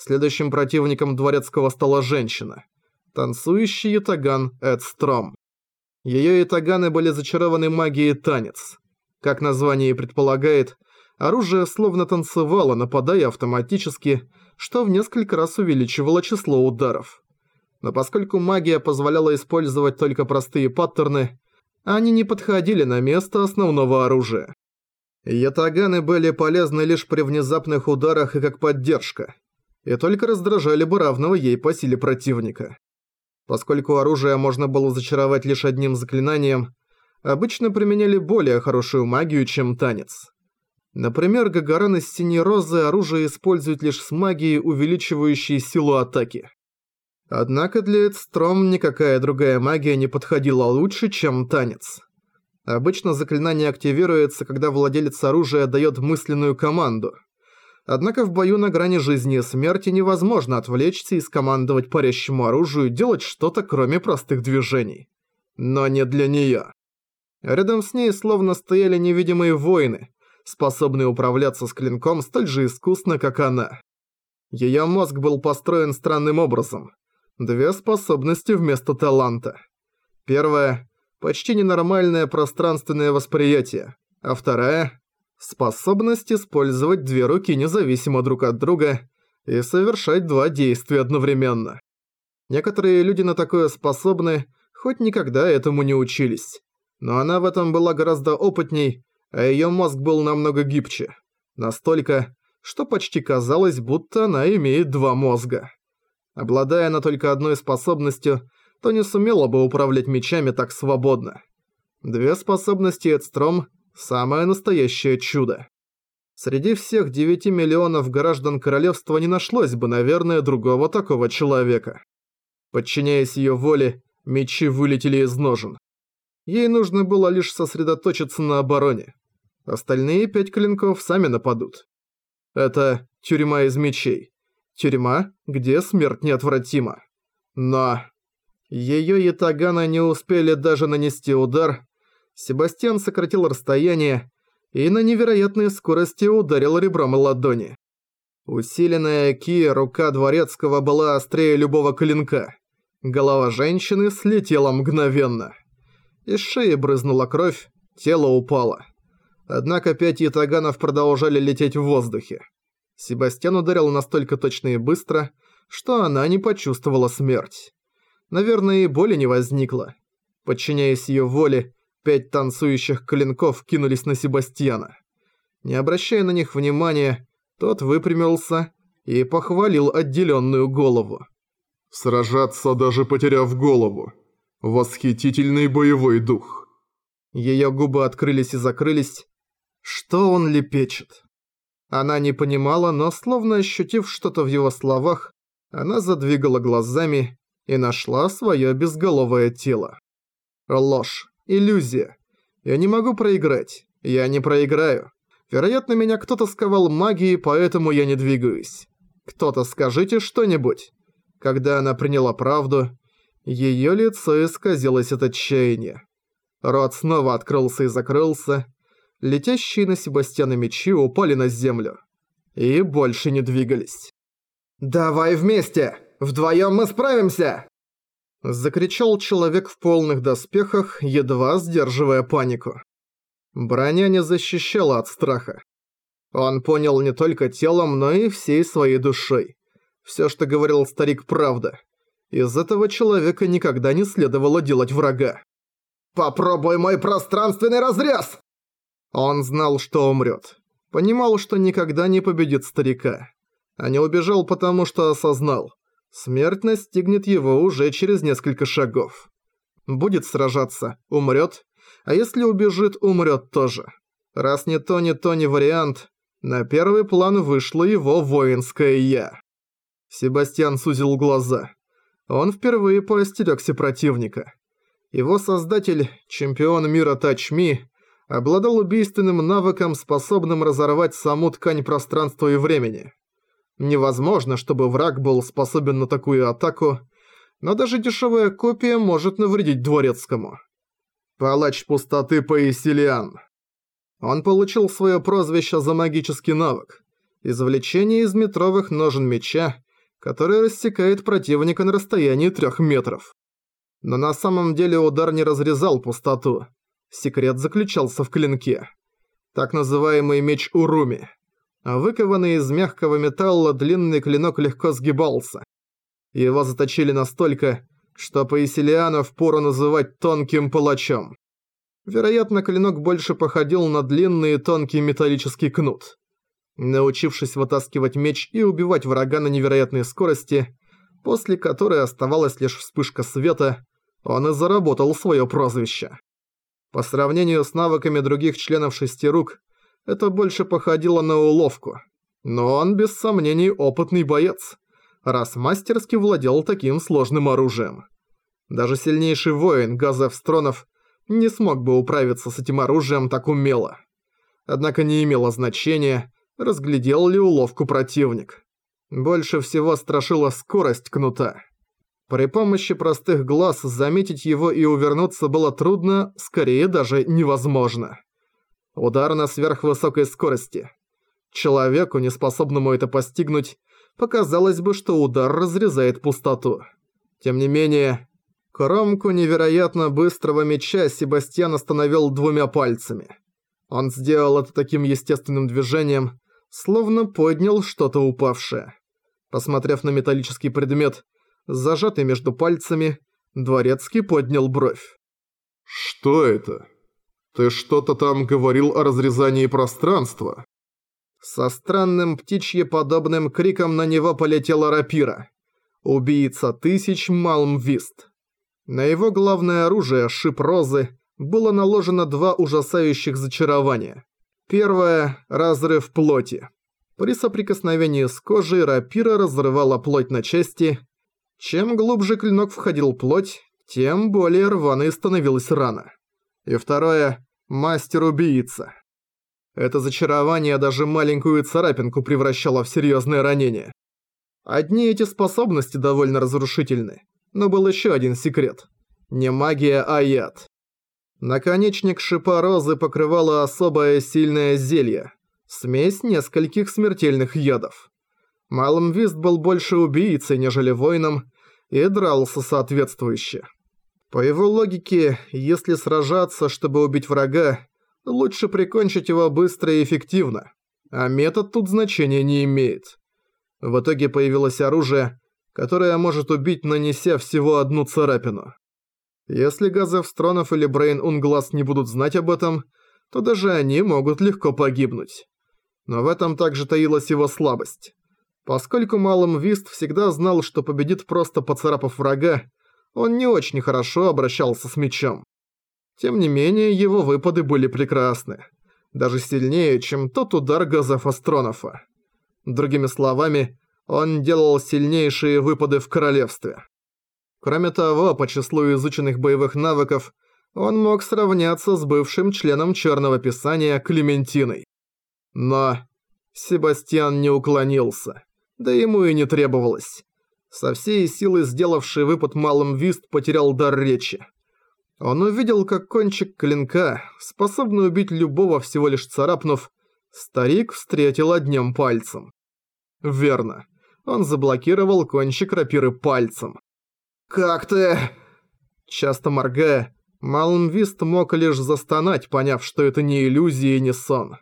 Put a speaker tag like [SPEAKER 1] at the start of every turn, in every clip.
[SPEAKER 1] Следующим противником дворецкого стала женщина. Танцующий ятаган Эд Стром. Её ятаганы были зачарованы магией танец. Как название и предполагает, оружие словно танцевало, нападая автоматически, что в несколько раз увеличивало число ударов. Но поскольку магия позволяла использовать только простые паттерны, они не подходили на место основного оружия. Ятаганы были полезны лишь при внезапных ударах и как поддержка, и только раздражали бы равного ей по силе противника. Поскольку оружие можно было зачаровать лишь одним заклинанием, обычно применяли более хорошую магию, чем танец. Например, Гагаран из Синей Розы оружие использует лишь с магией, увеличивающей силу атаки. Однако для Эдстром никакая другая магия не подходила лучше, чем танец. Обычно заклинание активируется, когда владелец оружия дает мысленную команду. Однако в бою на грани жизни и смерти невозможно отвлечься и скомандовать парящему оружию делать что-то кроме простых движений. Но не для неё. Рядом с ней словно стояли невидимые воины, способные управляться с клинком столь же искусно, как она. Её мозг был построен странным образом. Две способности вместо таланта. Первая – почти ненормальное пространственное восприятие, а вторая – способность использовать две руки независимо друг от друга и совершать два действия одновременно. Некоторые люди на такое способны, хоть никогда этому не учились. Но она в этом была гораздо опытней, а её мозг был намного гибче. Настолько, что почти казалось, будто она имеет два мозга. Обладая она только одной способностью, то не сумела бы управлять мечами так свободно. Две способности Эдстром – самое настоящее чудо. Среди всех 9 миллионов граждан королевства не нашлось бы, наверное, другого такого человека. Подчиняясь ее воле, мечи вылетели из ножен. Ей нужно было лишь сосредоточиться на обороне. Остальные пять клинков сами нападут. Это тюрьма из мечей. Тюрьма, где смерть неотвратима. Но... Её ятаганы не успели даже нанести удар. Себастьян сократил расстояние и на невероятной скорости ударил ребром ладони. Усиленная ки рука дворецкого была острее любого клинка. Голова женщины слетела мгновенно. Из шеи брызнула кровь, тело упало. Однако пять ятаганов продолжали лететь в воздухе. Себастьян ударил настолько точно и быстро, что она не почувствовала смерть. Наверное, и боли не возникло. Подчиняясь ее воле, пять танцующих клинков кинулись на Себастьяна. Не обращая на них внимания, тот выпрямился и похвалил отделенную голову.
[SPEAKER 2] «Сражаться, даже потеряв голову. Восхитительный боевой дух».
[SPEAKER 1] Ее губы открылись и закрылись. Что он лепечет? Она не понимала, но словно ощутив что-то в его словах, она задвигала глазами и нашла свое безголовое тело. Ложь. Иллюзия. Я не могу проиграть. Я не проиграю. Вероятно, меня кто-то сковал магией, поэтому я не двигаюсь. Кто-то скажите что-нибудь. Когда она приняла правду, её лицо исказилось от отчаяния. Рот снова открылся и закрылся, летящие на Себастьяна мечи упали на землю. И больше не двигались.
[SPEAKER 3] «Давай вместе! Вдвоем мы справимся!»
[SPEAKER 1] Закричал человек в полных доспехах, едва сдерживая панику. Броня не защищала от страха. Он понял не только телом, но и всей своей душой. Все, что говорил старик, правда. Из этого человека никогда не следовало делать врага.
[SPEAKER 3] «Попробуй мой пространственный разрез!»
[SPEAKER 1] Он знал, что умрет. Понимал, что никогда не победит старика. А не убежал потому, что осознал. Смерть настигнет его уже через несколько шагов. Будет сражаться, умрет. А если убежит, умрет тоже. Раз не то, не то, не вариант, на первый план вышло его воинское «я». Себастьян сузил глаза. Он впервые поостерёгся противника. Его создатель, чемпион мира Тачми, обладал убийственным навыком, способным разорвать саму ткань пространства и времени. Невозможно, чтобы враг был способен на такую атаку, но даже дешевая копия может навредить дворецкому. Палач пустоты Паисилиан. Он получил свое прозвище за магический навык. Извлечение из метровых ножен меча который рассекает противника на расстоянии трех метров. Но на самом деле удар не разрезал пустоту. Секрет заключался в клинке. Так называемый меч Уруми. Выкованный из мягкого металла длинный клинок легко сгибался. Его заточили настолько, что Паисилиана впору называть тонким палачом. Вероятно, клинок больше походил на длинный и тонкий металлический кнут. Научившись вытаскивать меч и убивать врага на невероятной скорости, после которой оставалась лишь вспышка света, он и заработал свое прозвище. По сравнению с навыками других членов шести рук, это больше походило на уловку. Но он без сомнений опытный боец, раз мастерски владел таким сложным оружием. Даже сильнейший воин Газев Стронов не смог бы управиться с этим оружием так умело. Однако не имело значения, разглядел ли уловку противник. Больше всего страшила скорость кнута. При помощи простых глаз заметить его и увернуться было трудно, скорее даже невозможно. Удар на сверхвысокой скорости. Человеку, неспособному это постигнуть, показалось бы, что удар разрезает пустоту. Тем не менее, кромку невероятно быстрого меча Себастьян остановил двумя пальцами. Он сделал это таким естественным движением, словно поднял что-то упавшее. Посмотрев на металлический предмет, зажатый между пальцами, Дворецкий поднял бровь.
[SPEAKER 2] «Что это? Ты что-то там говорил о разрезании пространства?»
[SPEAKER 1] Со странным птичьеподобным криком на него полетела рапира. Убийца тысяч Малмвист. На его главное оружие, шип розы, было наложено два ужасающих зачарования. Первое – разрыв плоти. При соприкосновении с кожей рапира разрывала плоть на части. Чем глубже клинок входил плоть, тем более рваной становилась рана. И второе – мастер-убийца. Это зачарование даже маленькую царапинку превращало в серьезное ранение. Одни эти способности довольно разрушительны, но был еще один секрет. Не магия, а яд. Наконечник шипа розы покрывало особое сильное зелье. Смесь нескольких смертельных ядов. Малмвист был больше убийцей, нежели воином, и дрался соответствующе. По его логике, если сражаться, чтобы убить врага, лучше прикончить его быстро и эффективно, а метод тут значения не имеет. В итоге появилось оружие, которое может убить, нанеся всего одну царапину. Если Газов Стронов или Брейн Унглас не будут знать об этом, то даже они могут легко погибнуть. Но в этом также таилась его слабость. Поскольку Малым Вист всегда знал, что победит просто поцарапав врага, он не очень хорошо обращался с мечом. Тем не менее, его выпады были прекрасны. Даже сильнее, чем тот удар Газов Астронофа. Другими словами, он делал сильнейшие выпады в королевстве. Кроме того, по числу изученных боевых навыков, он мог сравняться с бывшим членом Черного Писания Клементиной. Но Себастьян не уклонился, да ему и не требовалось. Со всей силы сделавший выпад малым вист потерял дар речи. Он увидел, как кончик клинка, способный убить любого всего лишь царапнув, старик встретил одним пальцем. Верно, он заблокировал кончик рапиры пальцем.
[SPEAKER 3] «Как ты...»
[SPEAKER 1] Часто моргая, Малмвист мог лишь застонать, поняв, что это не иллюзия и не сон.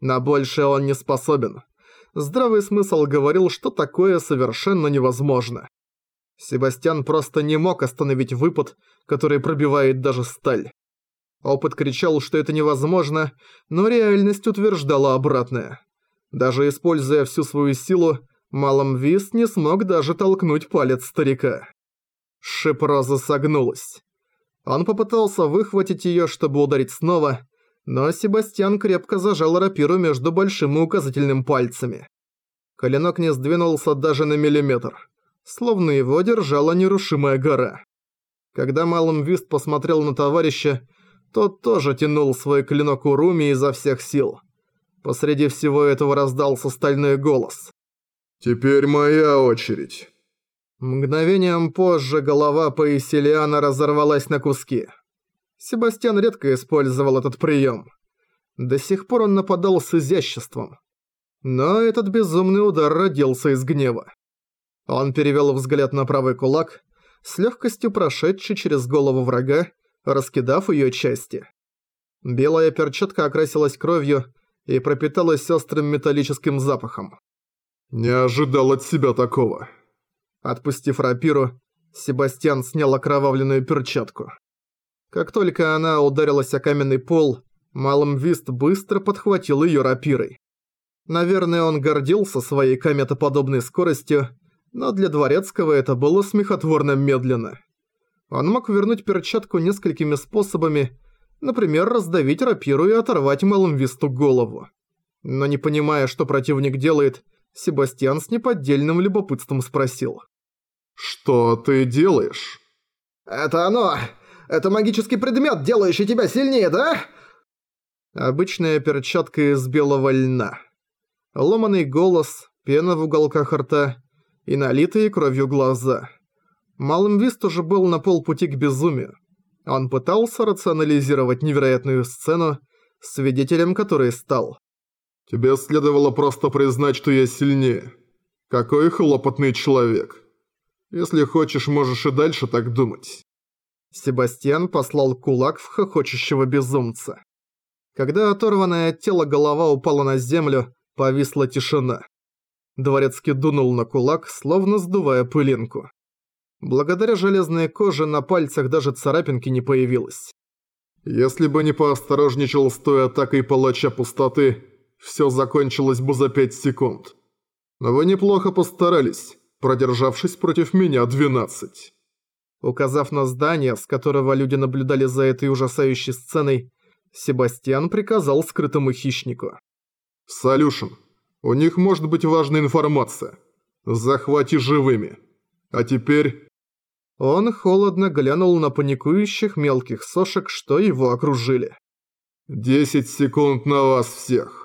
[SPEAKER 1] На большее он не способен. Здравый смысл говорил, что такое совершенно невозможно. Себастьян просто не мог остановить выпад, который пробивает даже сталь. Опыт кричал, что это невозможно, но реальность утверждала обратное. Даже используя всю свою силу, Маломвис не смог даже толкнуть палец старика. Шипроза согнулась. Он попытался выхватить её, чтобы ударить снова, но Себастьян крепко зажал рапиру между большим и указательным пальцами. Коленок не сдвинулся даже на миллиметр, словно его держала нерушимая гора. Когда Малым Вист посмотрел на товарища, тот тоже тянул свой клинок Уруми изо всех сил. Посреди всего этого раздался стальной голос.
[SPEAKER 2] «Теперь моя очередь».
[SPEAKER 1] Мгновением позже голова Паисилиана разорвалась на куски. Себастьян редко использовал этот прием. До сих пор он нападал с изяществом. Но этот безумный удар родился из гнева. Он перевел взгляд на правый кулак, с легкостью прошедший через голову врага, раскидав ее части. Белая перчатка окрасилась кровью и пропиталась острым металлическим запахом.
[SPEAKER 2] «Не ожидал от себя такого».
[SPEAKER 1] Отпустив рапиру, Себастьян снял окровавленную перчатку. Как только она ударилась о каменный пол, Малым Вист быстро подхватил ее рапирой. Наверное, он гордился своей кометоподобной скоростью, но для Дворецкого это было смехотворно медленно. Он мог вернуть перчатку несколькими способами, например, раздавить рапиру и оторвать Малым Висту голову. Но не понимая, что противник делает, Себастьян с неподдельным любопытством спросил.
[SPEAKER 2] «Что ты делаешь?»
[SPEAKER 3] «Это оно! Это магический предмет, делающий тебя сильнее, да?»
[SPEAKER 1] Обычная перчатка из белого льна. Ломаный голос, пена в уголках рта и налитые кровью глаза. Малым Вист уже был на полпути к безумию. Он пытался рационализировать невероятную сцену, свидетелем которой стал.
[SPEAKER 2] «Тебе следовало просто признать, что я сильнее. Какой хлопотный человек. Если хочешь, можешь и дальше так думать».
[SPEAKER 1] Себастьян послал кулак в хохочущего безумца. Когда оторванное от тела голова упала на землю, повисла тишина. Дворецкий дунул на кулак, словно сдувая пылинку. Благодаря железной коже на пальцах даже царапинки не появилось.
[SPEAKER 2] «Если бы не поосторожничал с той атакой палача пустоты, все закончилось бы за пять секунд. Но вы неплохо постарались, продержавшись против меня 12.
[SPEAKER 1] Указав на здание, с которого люди наблюдали за этой ужасающей сценой, Себастьян приказал скрытому хищнику.
[SPEAKER 2] «Солюшн, у них может быть важная информация. Захвати живыми. А теперь...»
[SPEAKER 1] Он холодно глянул на паникующих мелких сошек, что его окружили.
[SPEAKER 2] «Десять секунд на вас всех».